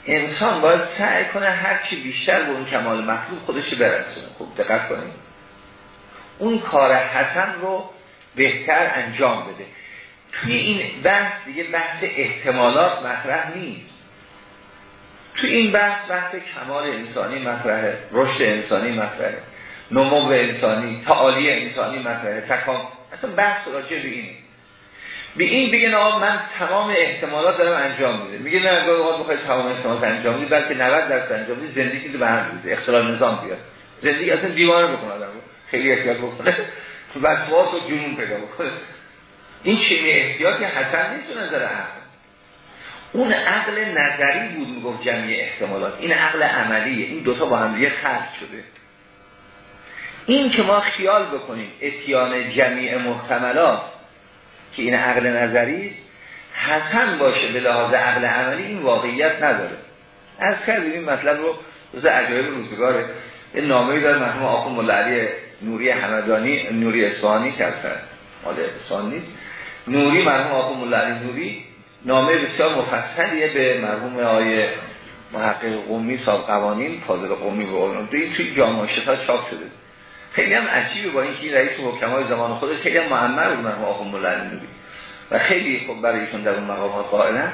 انسان باید سعی کنه هرچی بیشتر به اون کمال مطلوب خودش برسونه. خوب دقت کنیم اون کار حسن رو بهتر انجام بده. توی این بحث دیگه بحث احتمالات مطرح نیست. توی این بحث بحث کمال انسانی مطرحه رشد انسانی مطرحه نمو انسانی تعالی انسانی مطرحه تکام اصلا بحث راجع به این به این بگن آقا من تمام احتمالات دارم انجام میده. میگه نه اگر آقا بخواید تمام احتمالات انجام میده بلکه 90 درصد انجام میده زندگی به هم میده اختلال نظام بیاد. زندگی اصلا دیوانه بکنه آدم خیلی احتیاط بکنه وسواس و جنون پیدا بکنه این چنین احتیاطی حسن نیست تو نظر عقل اون عقل نظری بود می‌گفت جمعی احتمالات. این عقل عملیه این دوتا با هم دیگه خلط شده. این که ما خیال بکنیم اتیان جمعی محتملات که این عقل نظری حسن باشه به لحاظ عقل عملی این واقعیت نداره. از کردیم این مطلب رو روز عجایب روزگاره. این نامه داره مرحوم آخون ملعلی نوری حمدانی نوری اصفهانی کرد. مال احسان نیست. نوری مرحوم آقا مولا نوری نامه بسیار مفصلیه به مرحوم آیه محقق قومی صاحب قوانین فاضل قومی به اون این توی جامعه ها چاپ شده. خیلی هم عجیبه با اینکه رئیس حکمای زمان خودش خیلی هم معمر بود مرحوم آقا مولا نوری. و خیلی خوب برای ایشون در اون مقامات قائلا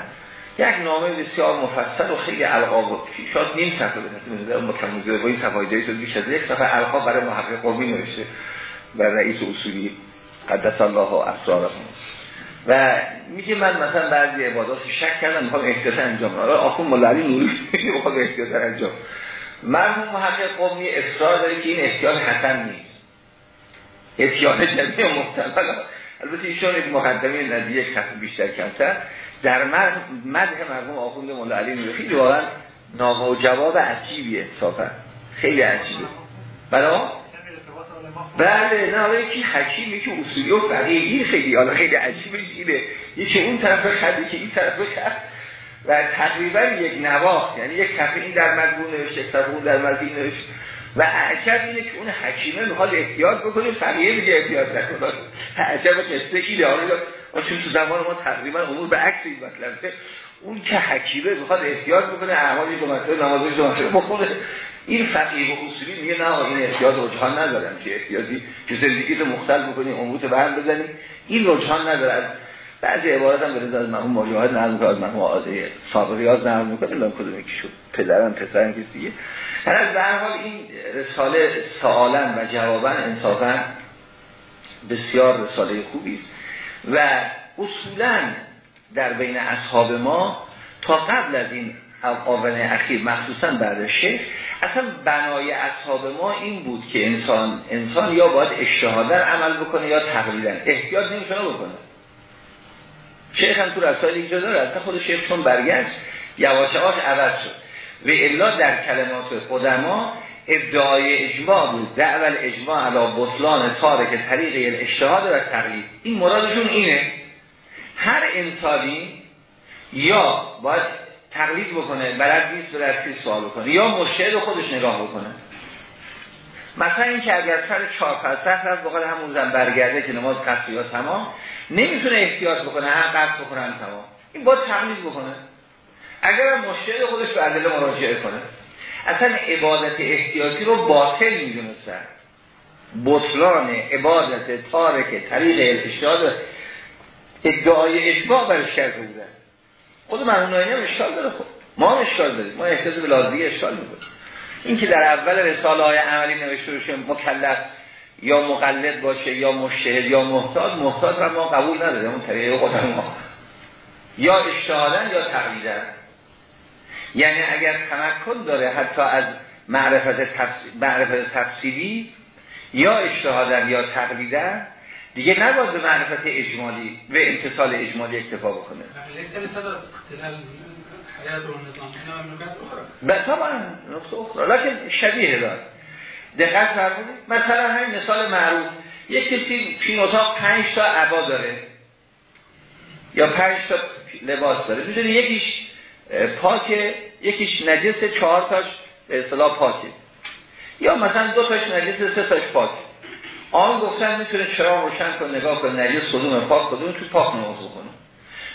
یک نامه بسیار مفصل و خیلی القاب شاید نیم صفحه بده مکمل با این صفحه بیش از یک صفحه القاب برای محقق قومی نوشته بر رئیس اصولی قدس الله و اسرارهم. و میگه من مثلا بعضی عبادات شک کردم می‌خوام احتیاط انجام آره آخون مولوی نوری می‌خوام احتیاط انجام. مرحوم محقق قومی اصرار داره که این احتیاط حسن نیست. احتیاط جمعی محتمل. البته ایشون یک مقدمه نزدیک یک بیشتر کمتر. در مدح مرحوم آخوند علی نوری خیلی واقعا نامه و جواب عجیبی انصافا خیلی عجیبه. برای بله نه حالا یکی حکیمی که اصولی. و فقیهی خیلی حالا خیلی عجیبه اینه یکی اون طرف خدی که این طرف کرد و تقریبا یک نواخت یعنی یک کفه این در مضمون نوشته یک اون در مضمون نوشته. و عجب اینه که اون حکیمه می‌خواد احتیاط بکنه فقیه میگه احتیاط نکنه. عجب قصه اینه. حالا چون تو زمان ما تقریبا امور به عکس این مطلبه. اون که حکیمه می‌خواد احتیاط بکنه اعمالی دو مرتبه نمازش دو مرتبه بخونه. این فقیه و اصولی میگه نه این احتیاط رجحان ندارم که احتیاطی که زندگی رو مختل بکنی امروز به هم بزنی. این رجحان نداره. بعضی عبارت هم به از مرحوم ماجاهد نرم که از مرحوم آزه سابقیاز نرم می‌کنه لام کدوم یکی شد؟ پدرم پسرم کسی دیگه. هر از در حال این رساله سوالن و جوابن انصافا بسیار رساله خوبی است و اصولا در بین اصحاب ما تا قبل از این آونه اخیر مخصوصا بعد شیخ اصلا بنای اصحاب ما این بود که انسان انسان یا باید اشتهادر عمل بکنه یا تقلیدن احتیاط نمی‌تونه بکنه. شیخ هم تو رسائل اینجا داره اصلا خود شیخ چون برگشت یواش یواش عوض شد. و الا در کلمات قدما ادعای اجماع بود. دعوال اجماع علا بطلان تارک طریق اشتهاد و تقلید. این مرادشون اینه. هر انسانی یا باید تقلید بکنه بلد نیست و درستی سوال بکنه یا مشهد خودش نگاه بکنه. مثلا این که اگر سر چهار فلسفه رفت بقول همون زن برگرده که نماز قصد یا تمام نمی‌تونه احتیاط بکنه هم قصد بکنه هم تمام. این باید تقلید بکنه. اگر مشهد خودش به عدل مراجعه کنه. اصلا عبادت احتیاطی رو باطل می‌دونستن بطلان عبادت تارک طریق الاشتاد ادعای اجماع برش کرده بودن خود مرحوم ناینی هم اشکال داره خود ما هم اشکال داریم. ما احتیاط به لازمی اشکال می‌کنیم این که در اول رساله های عملی نوشته باشه مکلف یا مقلد باشه یا مشهد یا محتاط محتاط را ما قبول نداریم. اون طریقه خود ما. یا اشتهادن یا تقلیدن. یعنی اگر تمکن داره حتی از معرفت, تفس... معرفت تفصیلی یا اشتهادن یا تقلیدن دیگه نباید به معرفت اجمالی و امتصال اجمالی اکتفا بکنه. به طبعا نقطه اخرى. لیکن شبیه دار دقت فرمودید. مثلا همین مثال معروف. یک کسی فی اتاق پنج تا عبا داره. یا پنج تا لباس داره. می‌دونی یکیش پاکه یکیش نجس چهار تاش به اصطلاح پاکه. یا مثلا دو تاش نجس سه تاش پاکه. آن گفتن می‌تونه چرا روشن کن نگاه کن نجس کدوم پاک کدوم تو پاک نماز بکنه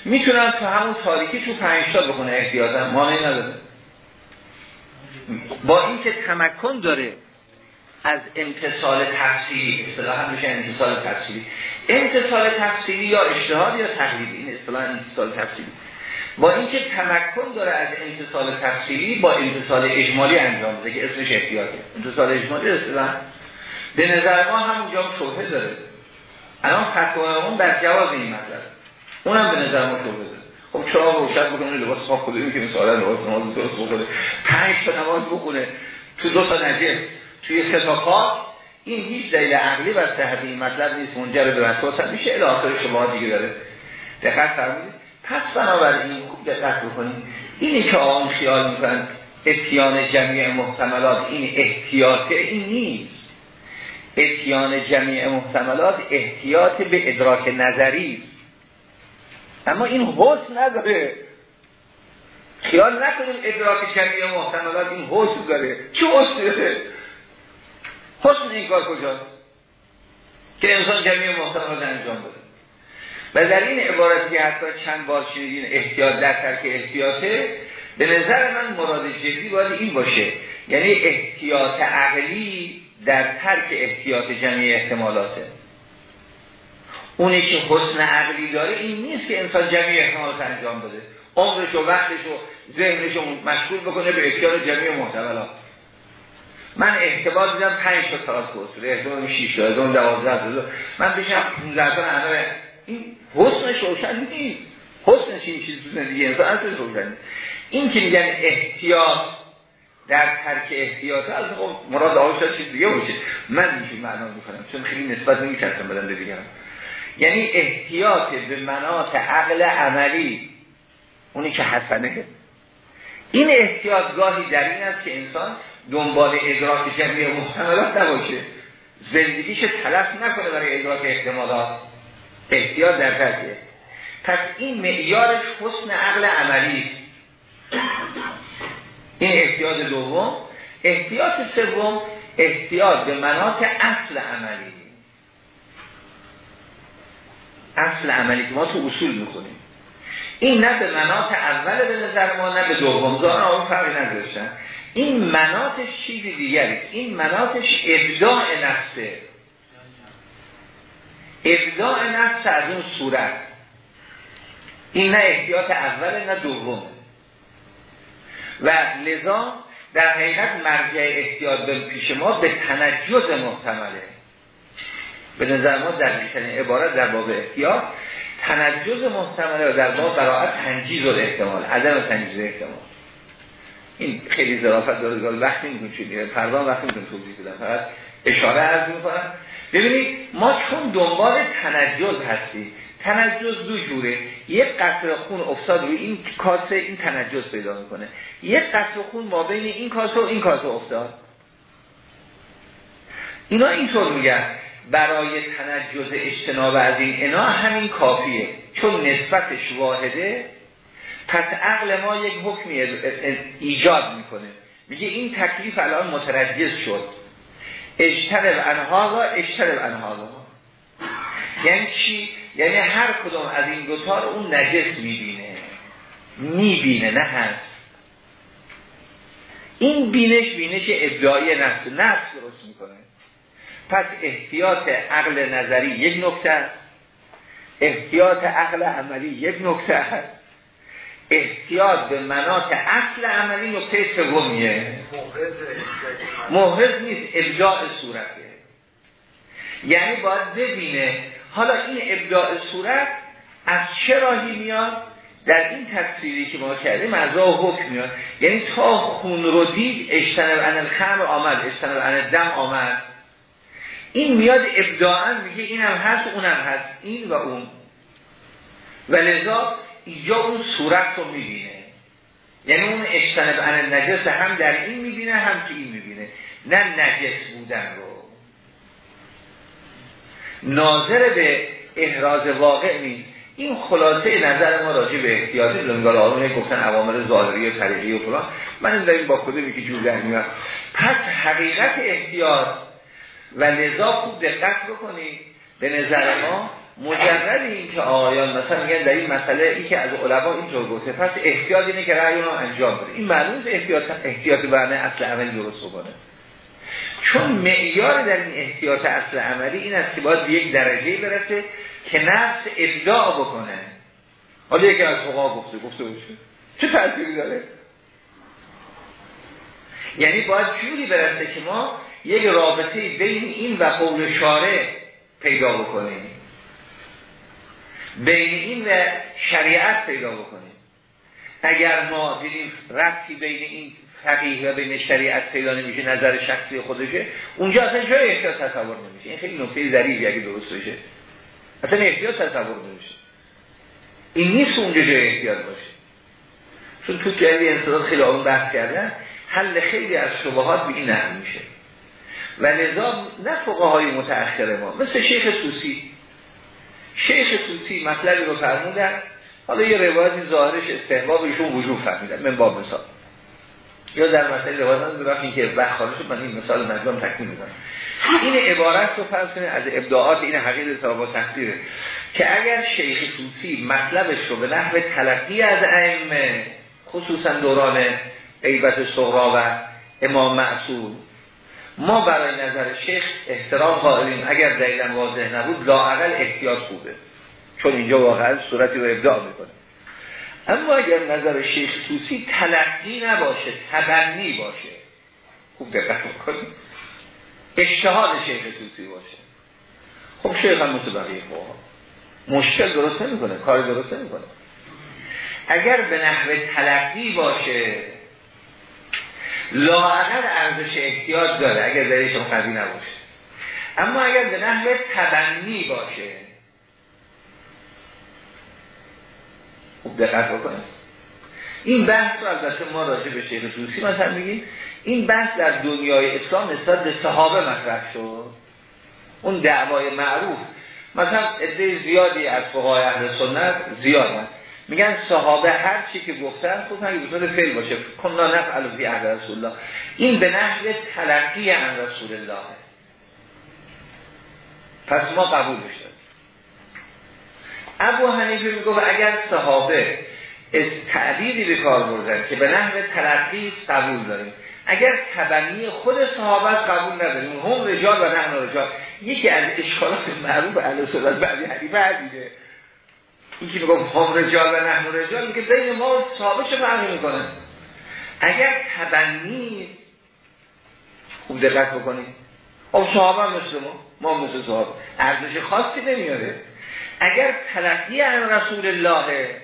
می‌تونن تو همون تاریکی تو پنج تا بکنه احتیاطا مانعی نداره. با اینکه تمکن داره از امتصال تفسیری اصطلاح میشه امتصال تفسیری امتصال تفسیری یا اجتهاد یا تقلیدی این اصطلاح امتصال تفسیری با اینکه تمکن داره از امتصال تفسیری با امتصال اجمالی انجام بده که اسمش احتیاطه. امتصال اجمالی اصطلاح به نظر ما همونجا شبهه داره. الان فتوای بر جواز این مطلب. اونم به نظر ما شبهه داره. خب چرا روشن بکنه لباس خواه خودی که مثلا لباس نماز درست بکنه پنج تا نماز بخونه. تو دو تا نجه توی سه تا این هیچ دلیل عقلی بر صحت این مطلب نیست. منجر به وسواس هم میشه. الی آخر شما دیگه داره. دقت فرمودید. پس بنابراین خوب دقت بکنید. اینی که آن خیال می‌کنن اتیان جمعی محتملات این احتیاطه این نیست. اتیان جمعی محتملات احتیاط به ادراک نظری. اما این حسن نداره. خیال نکنیم ادراک جمعی محتملات این حسن داره. چه حسن داره؟ حسن این کار کجاست؟ که انسان جمعی محتمل رو انجام بده. و در این عبارتی حتی چند بار شنیدین احتیاط در ترک احتیاطه به نظر من مراد جدی باید این باشه. یعنی احتیاط عقلی در ترک احتیاط جمعی احتمالاته. اونی که حسن عقلی داره این نیست که انسان جمعی احتمالات انجام بده. عمرش و وقتش و ذهنش رو مشغول بکنه به احتیاط جمعی محتملات من احتمال دیدم 5 تا سال اصول احتمال 6 تا احتمال 12 من بشم 15 تا همه این حسنش روشن نیست. حسنش این چیز تو زندگی انسان اصلا روشن این که میگن احتیاط در ترک احتیاط. از خب مراد آقای چیز دیگه باشه من اینجوری معنا می‌کنم چون خیلی نسبت نمی‌کردم بدن دیگه یعنی احتیاط به منات عقل عملی اونی که حسنه. این احتیاط گاهی در این است که انسان دنبال ادراک جمعی محتملات نباشه. زندگیش تلف نکنه برای ادراک احتمالات. احتیاط در ترکه پس این معیارش حسن عقل عملی است. این احتیاط دوم. احتیاط سوم احتیاط به منات اصل عملی. اصل عملی که ما تو اصول می‌خونیم. این نه به منات اول به نظر ما نه به دوم. زان اون فرقی نداشتن. این مناتش چیز دیگری این مناتش ابداع نفسه ابداع نفس از اون صورت. این نه احتیاط اول نه دوم. و لذا در حقیقت مرجع احتیاط به پیش ما به تنجز محتمله. به نظر ما در بیشترین عبارت در باب احتیاط تنجز محتمله و در باب براعت تنجیز و احتمال عدم تنجیز احتمال. این خیلی ظرافت داره وقتی وقت نمیتون چون فردا وقت نمیتون توضیح بدم فقط اشاره عرض می‌کنم. ببینید ما چون دنبال تنجز هستیم تنجز دو جوره. یک قطر خون افتاد روی این کاسه این تنجز پیدا می‌کنه. یک قطر خون ما بین این کاسه و این کاسه افتاد. اینا اینطور میگن. برای تنجز اجتناب از این اینا همین کافیه. چون نسبتش واحده پس عقل ما یک حکمی ایجاد می‌کنه. میگه این تکلیف الان مترجز شد. اجتنب انها اجتنب انها یعنی چی؟ یعنی هر کدوم از این دوتا رو اون نجس می‌بینه. می‌بینه نه هست. این بینش بینش ابداعی نفس. نفس درست می‌کنه. پس احتیاط عقل نظری یک نکته است. احتیاط عقل عملی یک نکته است. احتیاط به منات اصل عملی نکته سومیه. محرز نیست ابداع صورته. یعنی باید ببینه حالا این ابداع صورت از چه راهی میاد؟ در این تفسیری که ما کردیم از راه حکم میاد. یعنی تا خون رو دید اجتنب عن الخمر آمد اجتنب عن دم آمد. این میاد ابداعا میگه اینم هست اونم هست. این و اون. و لذا اینجا اون صورت رو می‌بینه. یعنی اون اجتنب عن نجس هم در این می‌بینه هم که این می‌بینه. نه نجس بودن رو. ناظر به احراز واقع نیست. این خلاصه نظر ما راجع به احتیاطی لنگال آرونه گفتن عوامل ظاهری و طریقی و فلان. من این داریم با خودم که جور در میاد. پس حقیقت احتیاط و لذا خوب دقت بکنید به نظر ما مجرد این که آیان مثلا میگن در این مسئله ای که از علما اینطور گفته پس احتیاط اینه که رأی انجام بده. این معلوم احتیاط احتیاط برنه اصل عملی درست بکنه. چون معیار در این احتیاط اصل عملی این است که باید به یک درجه برسه که نفس ابداع بکنه. حالا یکی از فقها گفته گفته باشه چه؟ تأثیری داره؟ یعنی باید جوری برسه که ما یک رابطه بین این و قول شارع پیدا بکنیم. بین این و شریعت پیدا بکنیم. اگر ما دیدیم ربطی بین این فقیه و بین شریعت پیدا نمیشه نظر شخصی خودشه اونجا اصلا جای احتیاط تصور نمیشه؟ این خیلی نکته ظریفی اگه درست بشه. اصلا احتیاط تصور نمیشه. این نیست اونجا جای احتیاط باشه. چون تو جایی انصداد خیلی آن بحث کردن حل خیلی از شبهات به این نحل میشه. و لذا نه فقهای متأخر ما مثل شیخ توسی شیخ توسی مطلبی رو فرمودن. حالا یه روایتی ظاهرش استحباب ایشون وجود فهمیدن من باب مثال. یا در مسئله روایت برای که وقت خارج من این مثال مردم تکمیل می‌کنم. این عبارت رو فرض از ابداعات این حقیقت با تفسیره که اگر شیخ توسی مطلبش رو به نحو تلقی از ائمه خصوصا دوران عیبت صغرا و امام معصول ما برای نظر شیخ احترام قائلیم. اگر دلیلا واضح نبود لاعقل احتیاط خوبه. چون اینجا واقعا صورتی رو ابداع می‌کنه. اما اگر نظر شیخ توسی تلقی نباشه تبنی باشه خوب دقت کنید اجتهاد شیخ توسی باشه. خب شیخ هم مثل بقیه مشکل درست نمی‌کنه کار درست نمی‌کنه. اگر به نحو تلقی باشه لاعقل ارزش احتیاط داره اگر دلیلشون قوی نباشه. اما اگر به نحو تبنی باشه خوب دقت بکنید. این بحث رو البته ما راجع به شیخ توسی مثلا میگیم این بحث در دنیای اسلام نسبت به صحابه مطرح شد. اون دعوای معروف. مثلا عده زیادی از فقهای اهل سنت زیادن. میگن صحابه هر چی که گفتن خود اگه بطور فعل باشه. کنا نفعل فی عهد رسول الله این به نحو تلقی عن رسول الله. پس ما قبولش داریم ابو حنیفه میگه اگر صحابه از تعبیری به کار بردن که به نحو تلقی قبول داریم اگر تبنی خود صحابه قبول نداریم. هم رجال و نحن رجال. یکی از اشکالات معروف علیه سنت بعدی حدیث عدیده این که میگم هم رجال و نحن رجال میگه بین ما صحابه چه فرقی می‌کنه؟ اگر تبنی خوب دقت بکنید خب صحابه مثل ما ما مثل صحابه. ارزش خاصی نمیاره. اگر تلقی عن رسول الله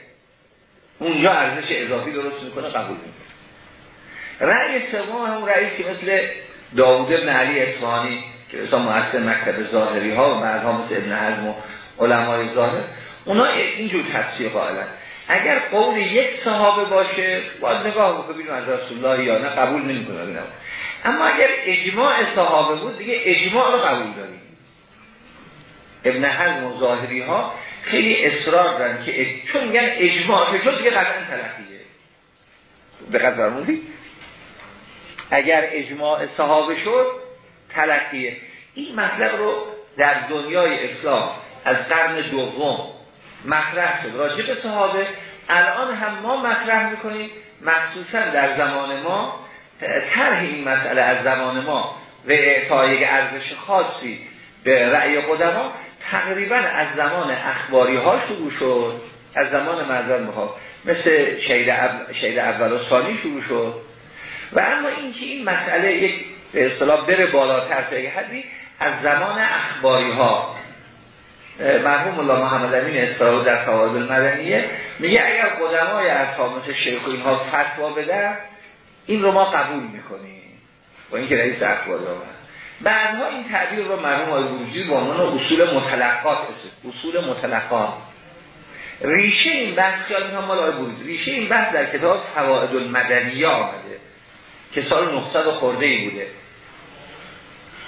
اونجا ارزش اضافی درست می‌کنه قبول می‌کنه. رأی سوم هم رأیی که مثل داوود بن علی اصفهانی که مثلا مؤسس مکتب ظاهری ها و بعدها مثل ابن حزم و علمای ظاهر اونا اینجور تفسیر قائلن. اگر قول یک صحابه باشه باز نگاه بکنیم از رسول الله یا نه قبول نمی‌کنه. اما اگر اجماع صحابه بود دیگه اجماع رو قبول داریم. ابن حزم و ظاهری ها خیلی اصرار دارن که چون میگن اجماع چون دیگه قطعا تلقیه. دقت فرمودید اگر اجماع صحابه شد تلقیه. این مطلب رو در دنیای اسلام از قرن دوم مطرح شد. راجع به صحابه الان هم ما مطرح می‌کنیم مخصوصا در زمان ما طرح این مسئله از زمان ما. و اعطای ارزش خاصی به رأی قدما تقریبا از زمان اخباری ها شروع شد. از زمان مردان می‌خواد مثل شهید اول و ثانی شروع شد. و اما اینکه این مسئله یک به اصطلاح بره بالاتر تا حدی از زمان اخباری ها مرحوم الله محمد امین اصطلاح در فواید المدنیه میگه اگر قدمای اصحاب مثل شیخ اینها فتوا بدن این رو ما قبول می‌کنیم. با اینکه رئیس اخباری ها بعدها این تعبیر رو مرحوم آقای بروجی با عنوان اصول متلقات اصول متلقات ریشه این بحث خیال می‌کنم مال آقای ریشه این بحث در کتاب فواید المدنیه آمده که سال 900 خورده ای بوده.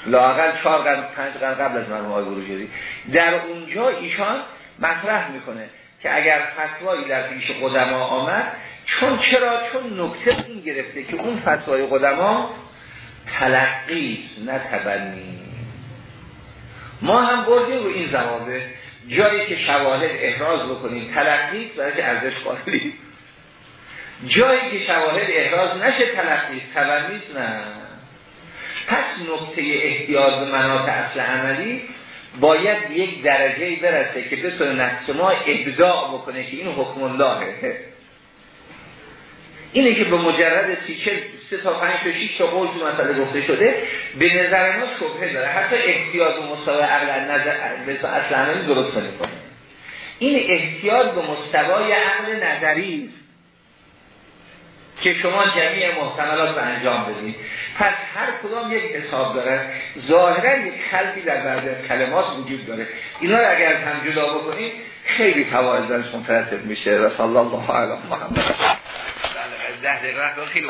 لاقل چهار قرن پنج قرن قبل از مرحوم آقای بروجردی در اونجا ایشان مطرح می‌کنه که اگر فتوایی در پیش قدما آمد چون چرا؟ چون نکته این گرفته که اون فتوای قدما تلقی نه تبنی. ما هم بردیم رو این زمانه. جایی که شواهد احراز بکنیم تلقی برای ارزش قائلی جایی که شواهد احراز نشه تلقی تبنی نه. پس نقطه احتیاط به مناط اصل عملی باید یک درجه برسه که بتونه نفس ما ابداع بکنه که این حکم اللهه اینه که به مجرد سی چل سه تا پنج تا شیش تا قول مسئله گفته شده به نظر ما شبهه داره. حتی احتیاط و مستوای عقل نظر اصل عملی درست کنه این احتیاط به مستوای عقل نظری که شما جمعی محتملات رو انجام بدید پس هر کدام یک حساب داره. ظاهرا یک خلقی در بعد کلمات وجود داره. اینا رو اگر هم جدا بکنید خیلی فواید درش میشه. و صلی الله علیه محمد. ده دقیقه خیلی